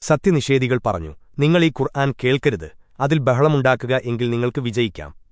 സത്യനിഷേധികൾ പറഞ്ഞു നിങ്ങൾ ഈ ഖുർആൻ കേൾക്കരുത്. അതിൽ ബഹളമുണ്ടാക്കുക എങ്കിൽ നിങ്ങൾക്ക് വിജയിക്കാം.